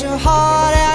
your heart